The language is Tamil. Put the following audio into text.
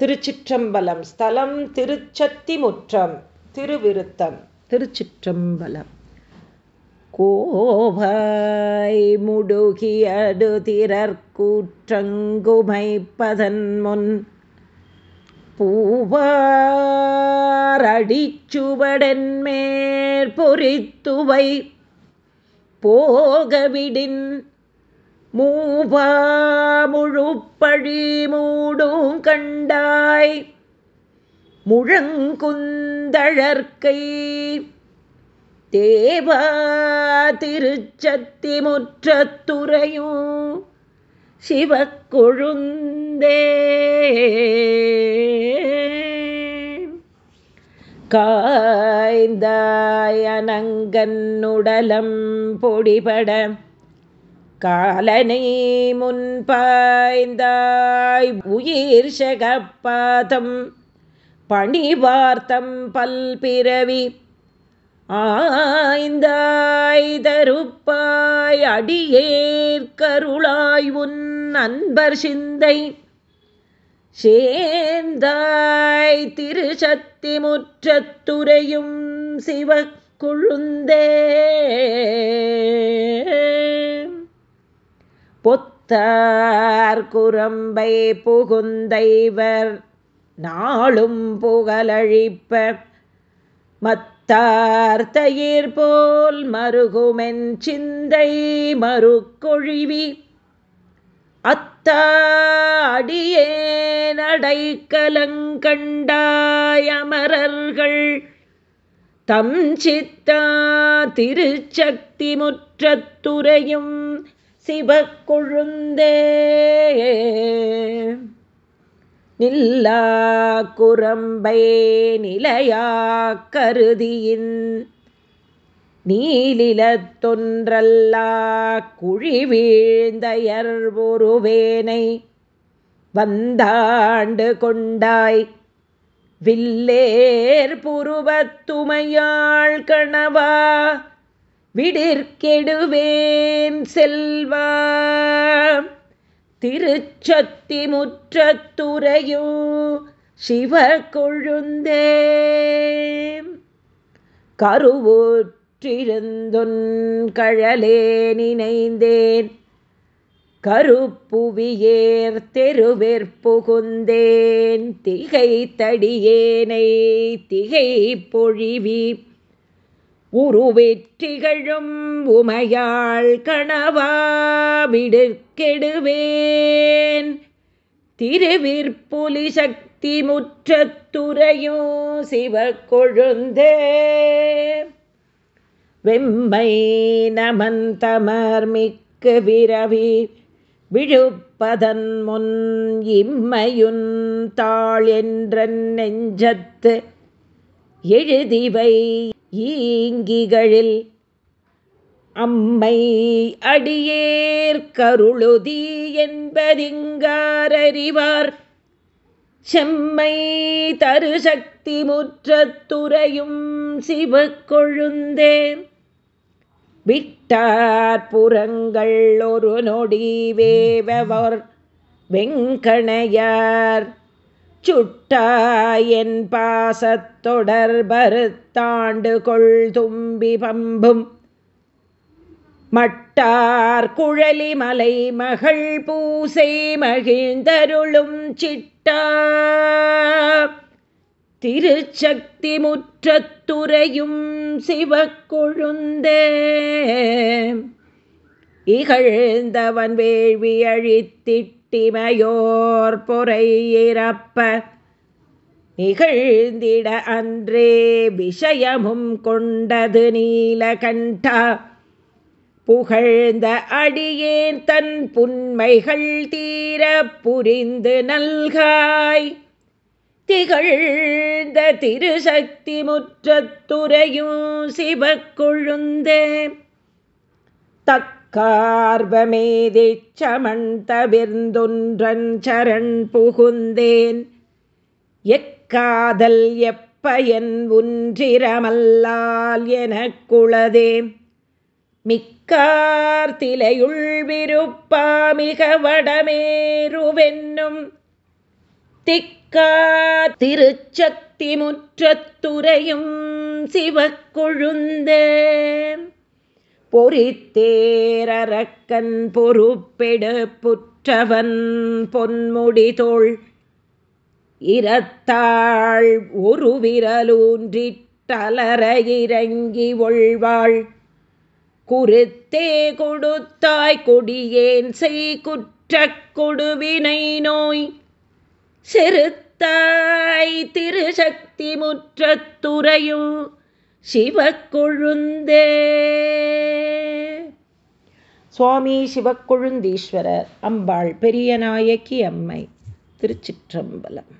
திருச்சிற்றம்பலம் ஸ்தலம் திருச்சத்திமுற்றம் திருவிருத்தம். திருச்சிற்றம்பலம். கோபாய் முடுகியடு திரற்கூற்றங்குமைப்பதன் முன் பூவாரடிச்சுவடன் போகவிடின் மூவா முழுப்பழி மூடும் கண்டாய். முழங்குந்தழற்கை தேவா திருச்சத்தி முற்றத்துறையும் சிவக்கொழுந்தே. காய்ந்தாயனங்கன்னுடலம் பொடிபட காலனை முன்பாய்ந்தாய் உயிர் சகப்பாதம் பணிவார்த்தம் பல்பிறவி ஆய்ந்தாய் தருப்பாய் அடியேற்கருளாய் உன் அன்பர் சிந்தை சேர்ந்தாய் திருச்சத்தி முற்றத்துறையும் சிவக்குழுந்தே பொத்தார் குரம்பை புகுந்தைவர் நாளும் புகழழிப்ப மத்தார்த்தயிர் போல் மருகுமென் சிந்தை மறுக்கொழிவி. அத்தாடியே நடைக்கலங்கண்டாயமரர்கள் தம் சித்தா திருச்சக்தி முற்றத்துறையும் சிவக்குழுந்தே. நில்லா குரம்பை நிலையா கருதியின். நீலில தொன்றல்லா குழி வீழ்ந்தயர் ஒருவேனை. வந்தாண்டு கொண்டாய். வில்லேர் புருவத்துமையாள் கணவா விடிற்கெடுவேன் செல்வா. திருச்சத்தி முற்றத்துறையோ சிவ கொழுந்தே கருவூற்றிருந்தொன் கழலே நினைந்தேன். கருப்புவியேர் தெருவேற்புகுந்தேன். திகை தடியேனை திகை பொழிவி உருவெற்றிகழும் உமையாள் கணவாவிடுக்கெடுவேன் திருவிற்புலி சக்தி முற்றத்துறையோ சிவ கொழுந்தே வெம்மை நமந்தமர்மிக்க விரவி விழுப்பதன் முன் இம்மையுன் தாள் என்ற நெஞ்சத்து எழுதிவை ஈங்கிகளில் அம்மை அடியேர் கருளுதி என்பதிங்காரறிவார். செம்மை தரு சக்தி முற்றத்துறையும் சிவ கொழுந்தேன் விட்டார் புறங்கள் ஒரு நொடி வேவவர். வெங்கணையார் சுட்டாயன் பாசத்தொடர் பருத்தாண்டு கொள் தும்பி பம்பும். மட்டார் குழலி மலை மகள் பூசை மகிழ்ந்தருளும் சிட்டா. திருச்சக்தி முற்றத்துறையும் சிவக்கொழுந்தே. இகழ்ந்தவன் வேள்வி அழித்திட்டிமையோர் பொறை இறப்ப. நிகழ்ந்திட அன்றே விஷயமும் கொண்டது நீலகண்டா. புகழ்ந்த அடியேன் தன் புன்மைகள் தீர புரிந்து நல்காய். திகழ்ந்த திருசக்தி முற்றத்துறையும் சிவக்கொழுந்தே. தக்கார்வமேதிச் சமன் தவிர்ந்தொன்றன் சரண் புகுந்தேன். எக்காதல் எப்பயன் உன்றிரமல்லால் எனக்குளதே. மிக்கார் திலையுள் விருப்பா மிக வடமேருவென்னும் திக் திருச்சக்தி முற்றத்துறையும் சிவக்கொழுந்தே. பொறித்தேரக்கன் பொறுப்பெடு புற்றவன் பொன்முடி இரத்தாள் ஒரு விரலூன்றிட்டலர இறங்கி ஒள்வாள். குருத்தே கொடுத்தாய் கொடியேன் செய் குற்ற கொடுவினை நோய். செருத்தாய் திருசக்தி முற்றத்துறையும் சிவக்கொழுந்தே சுவாமி சிவக்கொழுந்தீஸ்வரர் அம்பாள் பெரியநாயக்கி அம்மை திருச்சிற்றம்பலம்